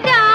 जा